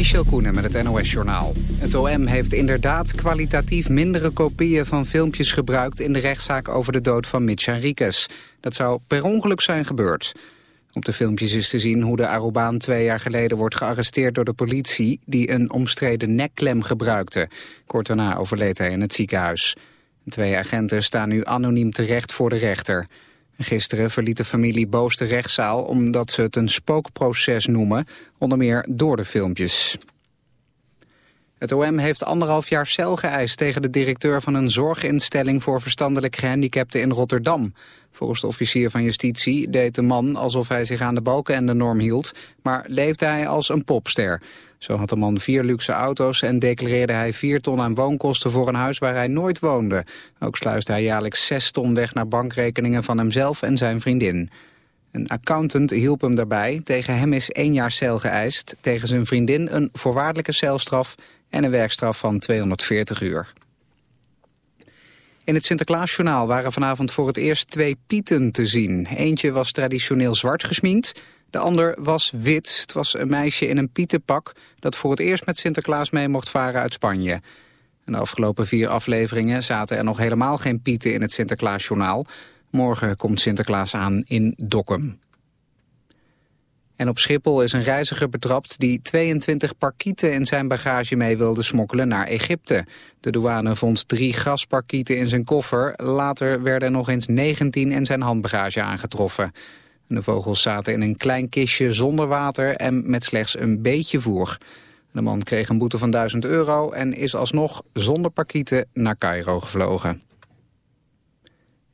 Michel Koenen met het NOS-journaal. Het OM heeft inderdaad kwalitatief mindere kopieën van filmpjes gebruikt... in de rechtszaak over de dood van Mitch Henriquez. Dat zou per ongeluk zijn gebeurd. Op de filmpjes is te zien hoe de Arubaan twee jaar geleden wordt gearresteerd door de politie... die een omstreden nekklem gebruikte. Kort daarna overleed hij in het ziekenhuis. twee agenten staan nu anoniem terecht voor de rechter... Gisteren verliet de familie boos de rechtszaal omdat ze het een spookproces noemen, onder meer door de filmpjes. Het OM heeft anderhalf jaar cel geëist tegen de directeur van een zorginstelling voor verstandelijk gehandicapten in Rotterdam. Volgens de officier van justitie deed de man alsof hij zich aan de balken en de norm hield, maar leefde hij als een popster. Zo had de man vier luxe auto's en declareerde hij vier ton aan woonkosten voor een huis waar hij nooit woonde. Ook sluiste hij jaarlijks zes ton weg naar bankrekeningen van hemzelf en zijn vriendin. Een accountant hielp hem daarbij. Tegen hem is één jaar cel geëist. Tegen zijn vriendin een voorwaardelijke celstraf en een werkstraf van 240 uur. In het Sinterklaasjournaal waren vanavond voor het eerst twee pieten te zien. Eentje was traditioneel zwart gesminkt, de ander was wit. Het was een meisje in een pietenpak dat voor het eerst met Sinterklaas mee mocht varen uit Spanje. En de afgelopen vier afleveringen zaten er nog helemaal geen pieten in het Sinterklaasjournaal. Morgen komt Sinterklaas aan in Dokkum. En op Schiphol is een reiziger betrapt die 22 parkieten in zijn bagage mee wilde smokkelen naar Egypte. De douane vond drie gasparkieten in zijn koffer. Later werden er nog eens 19 in zijn handbagage aangetroffen. De vogels zaten in een klein kistje zonder water en met slechts een beetje voer. De man kreeg een boete van 1000 euro en is alsnog zonder parkieten naar Cairo gevlogen.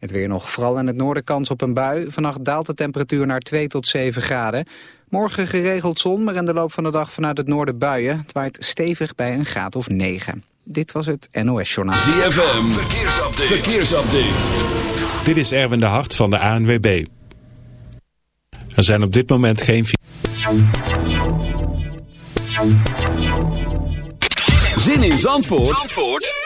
Het weer nog, vooral in het noorden kans op een bui. Vannacht daalt de temperatuur naar 2 tot 7 graden. Morgen geregeld zon, maar in de loop van de dag vanuit het noorden buien. Het waait stevig bij een graad of 9. Dit was het NOS Journaal. ZFM, verkeersupdate. verkeersupdate. Dit is Erwin de Hart van de ANWB. Er zijn op dit moment geen... Zin in Zandvoort, Zandvoort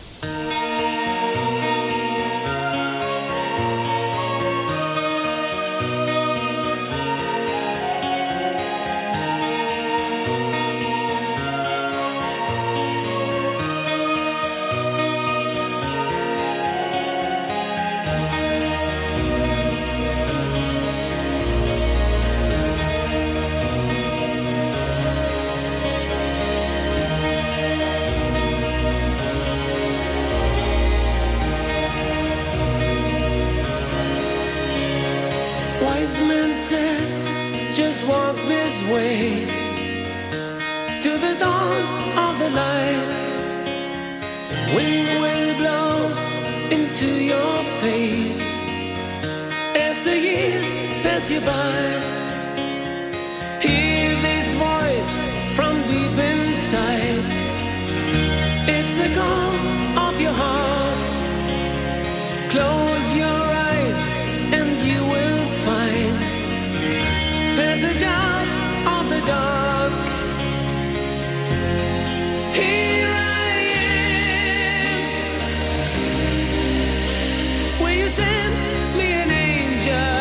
sent me an angel.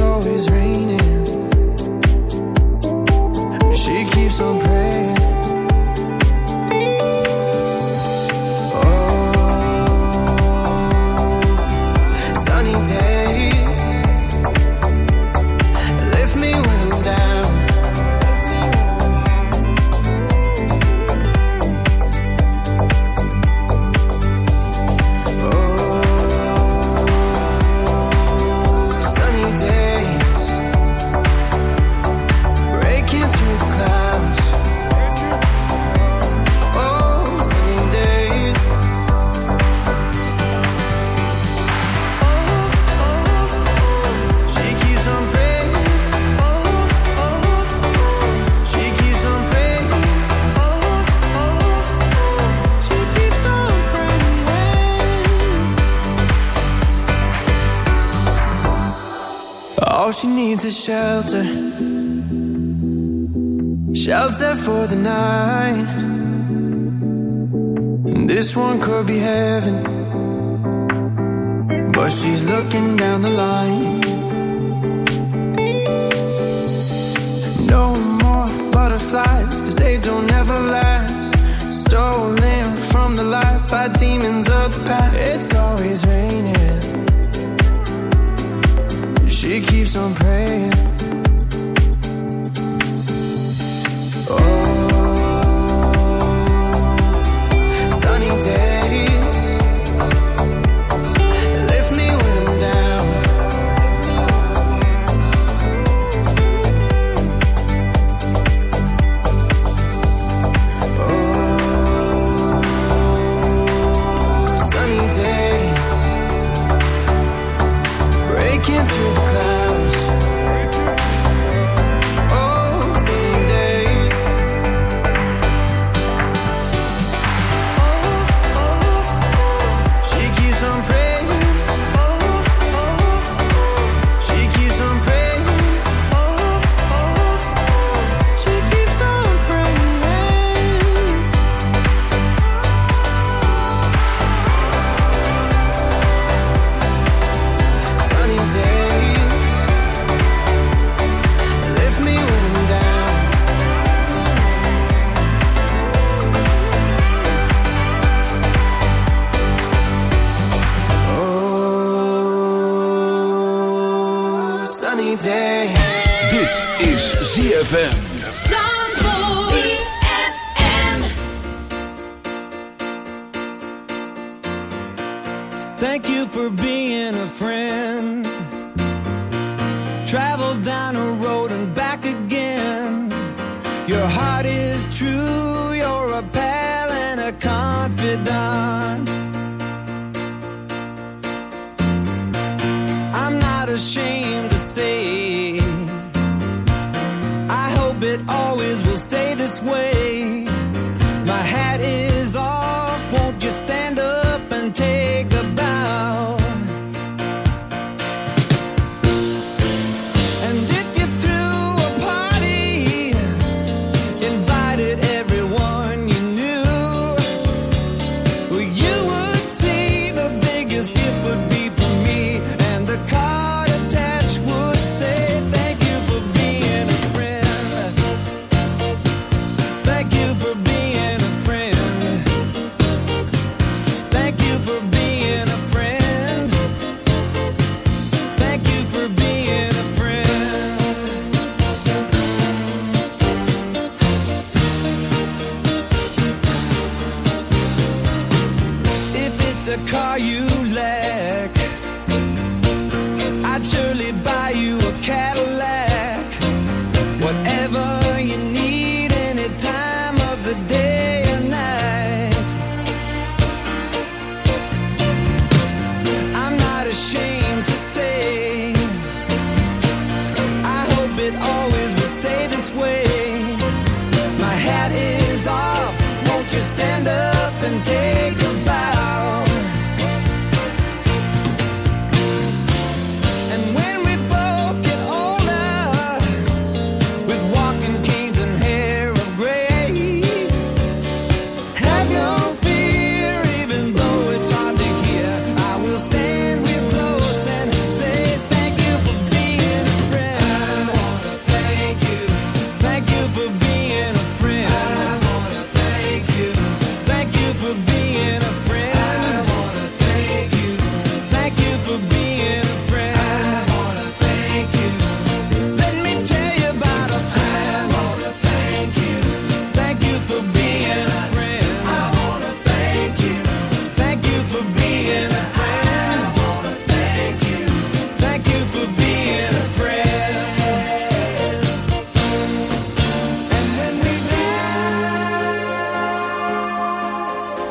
always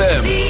ZFM.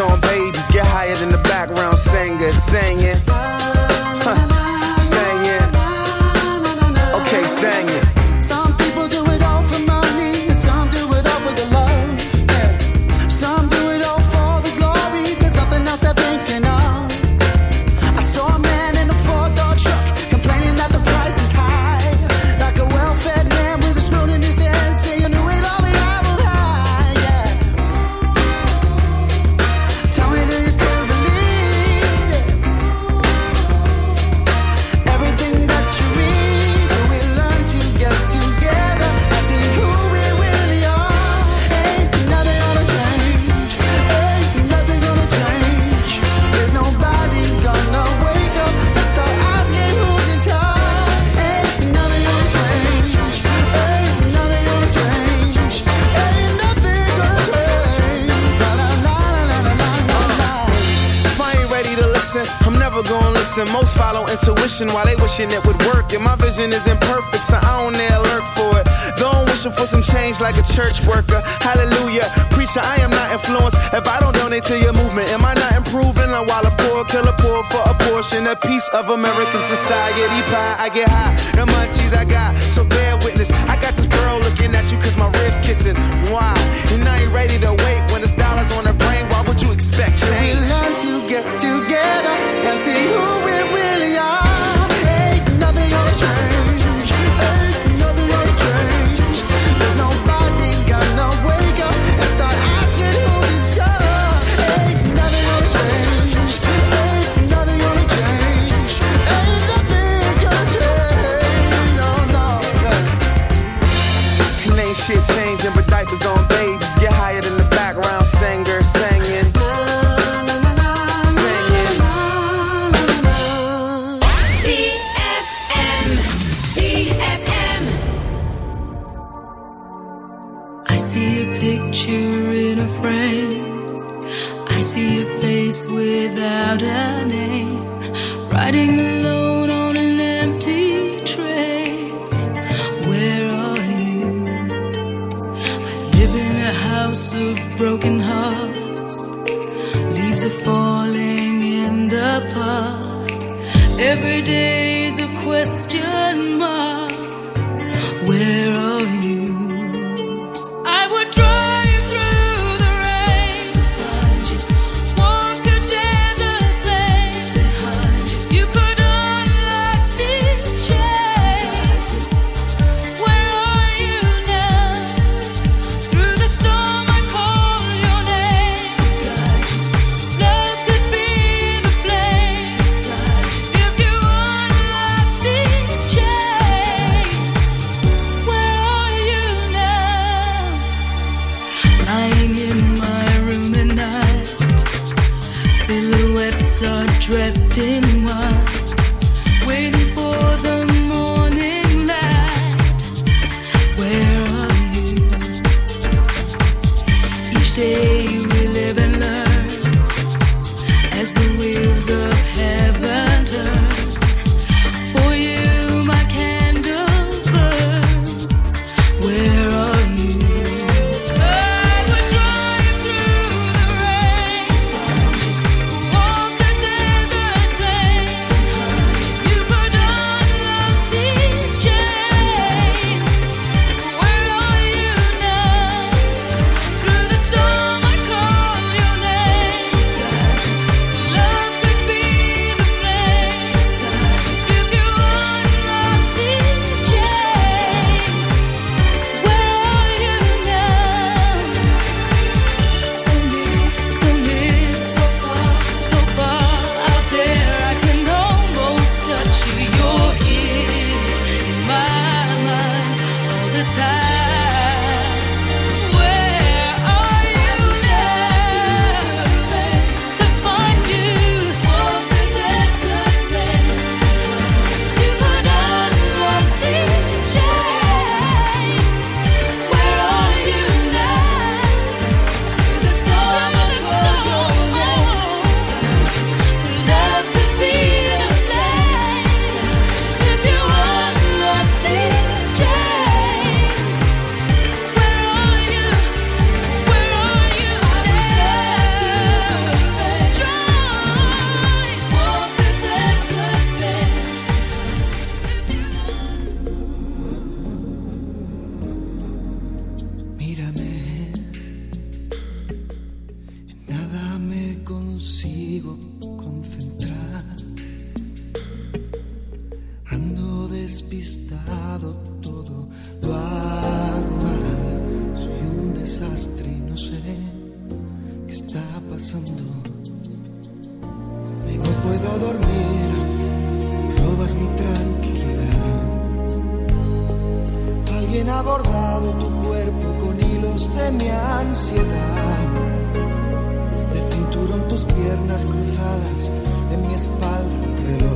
on babies. church worker. Hallelujah. Preacher, I am not influenced. If I don't donate to your movement, am I not improving? I'm while a poor killer poor for a portion, a piece of American society pie. I get high, and munchies I got despistado, todo lo mal. Soy un desastre y no sé qué está pasando. Me no puedo dormir, robas mi tranquilidad. Alguien ha bordado tu cuerpo con hilos de mi ansiedad. De cinturón tus piernas cruzadas, en mi espalda un reloj.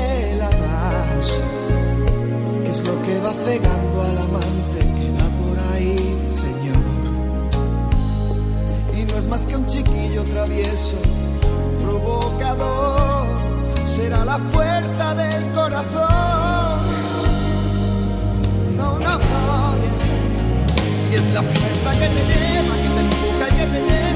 cegando al amante que va por ahí, Señor? Y no es más que un chiquillo travieso, provocador. Será la fuerza del corazón. No, no, no. Y es la fuerza que te lleva, que te empuja y que te llena,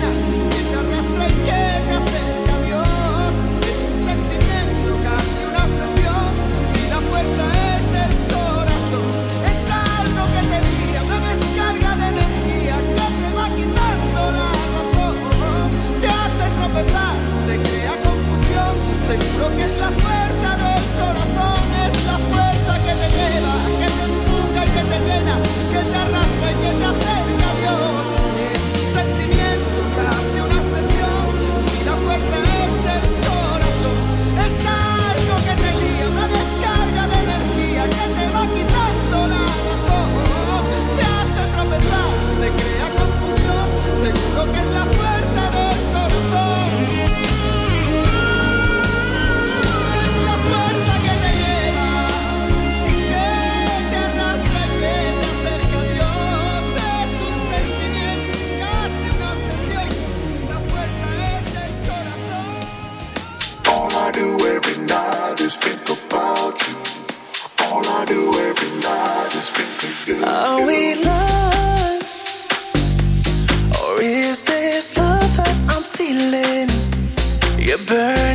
burn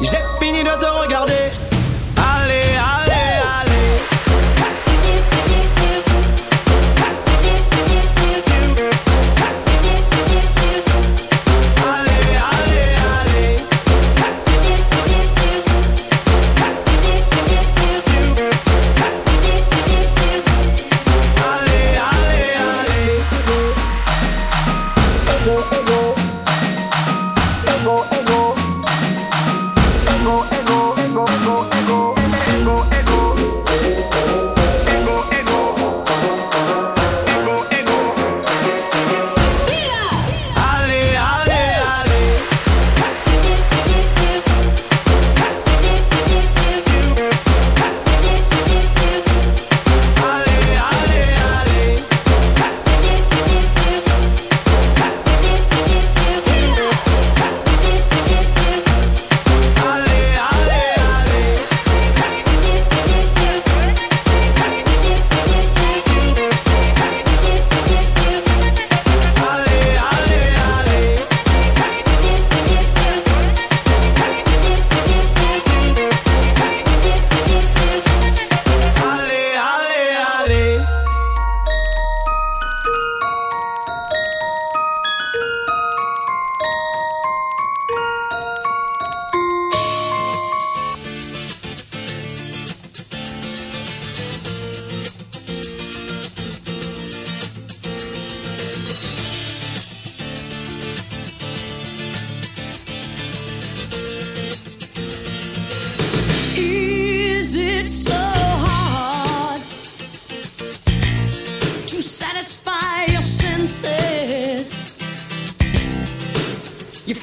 J'ai fini de te regarder.